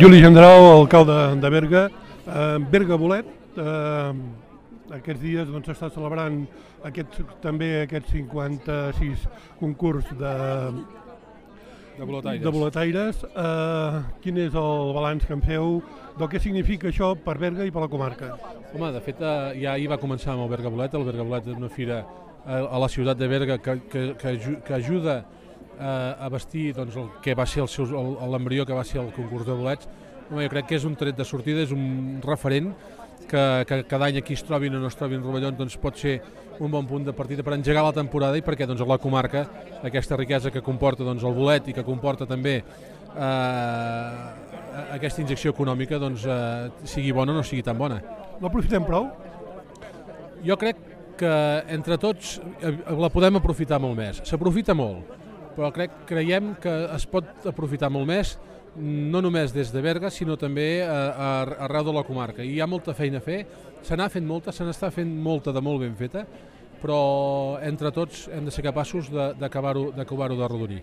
Juli Gendrau, alcalde de Berga. Eh, Berga Bolet, eh, aquests dies doncs, s'està celebrant aquest, també aquest 56 concurs de, De boletaires. de boletaires. Eh, quin és el balanç que en feu del que significa això per Berga i per la comarca? Home, de fet, eh, ja ahir va començar amb el Berga Bolet. El Berga Bolet és una fira a, a la ciutat de Berga que, que, que, que ajuda eh, a vestir doncs, el que va ser l'embrió que va ser el concurs de bolets. Home, jo crec que és un tret de sortida, és un referent que, que cada any aquí es trobin o no es trobin rovellons doncs pot ser un bon punt de partida per engegar la temporada i perquè doncs, a la comarca aquesta riquesa que comporta doncs, el bolet i que comporta també eh, aquesta injecció econòmica doncs, eh, sigui bona o no sigui tan bona. L'aprofitem prou? Jo crec que entre tots eh, la podem aprofitar molt més. S'aprofita molt, però crec creiem que es pot aprofitar molt més no només des de Berga, sinó també a, a, arreu de la comarca. I hi ha molta feina a fer, se n'ha fet molta, se n'està fent molta de molt ben feta, però entre tots hem de ser capaços de- d'acabar-ho d'acabar de rodonir.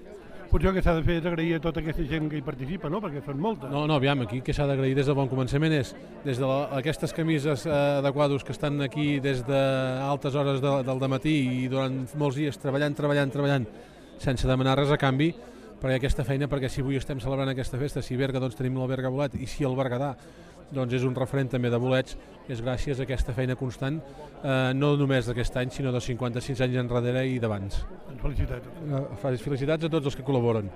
Potser el que s'ha de fer és agrair a tota aquesta gent que hi participa, no? Perquè són moltes. No, no, aviam, aquí que s'ha d'agrair des del bon començament és des de la, aquestes camises eh, de quadros que estan aquí des d'altes hores de, del matí i durant molts dies treballant, treballant, treballant sense demanar res a canvi perquè aquesta feina, perquè si avui estem celebrant aquesta festa, si Berga doncs tenim l'Alberga Bolet i si el Berguedà doncs és un referent també de bolets, és gràcies a aquesta feina constant, eh, no només d'aquest any, sinó de 56 anys enrere i d'abans. Felicitats. Eh, felicitats a tots els que col·laboren.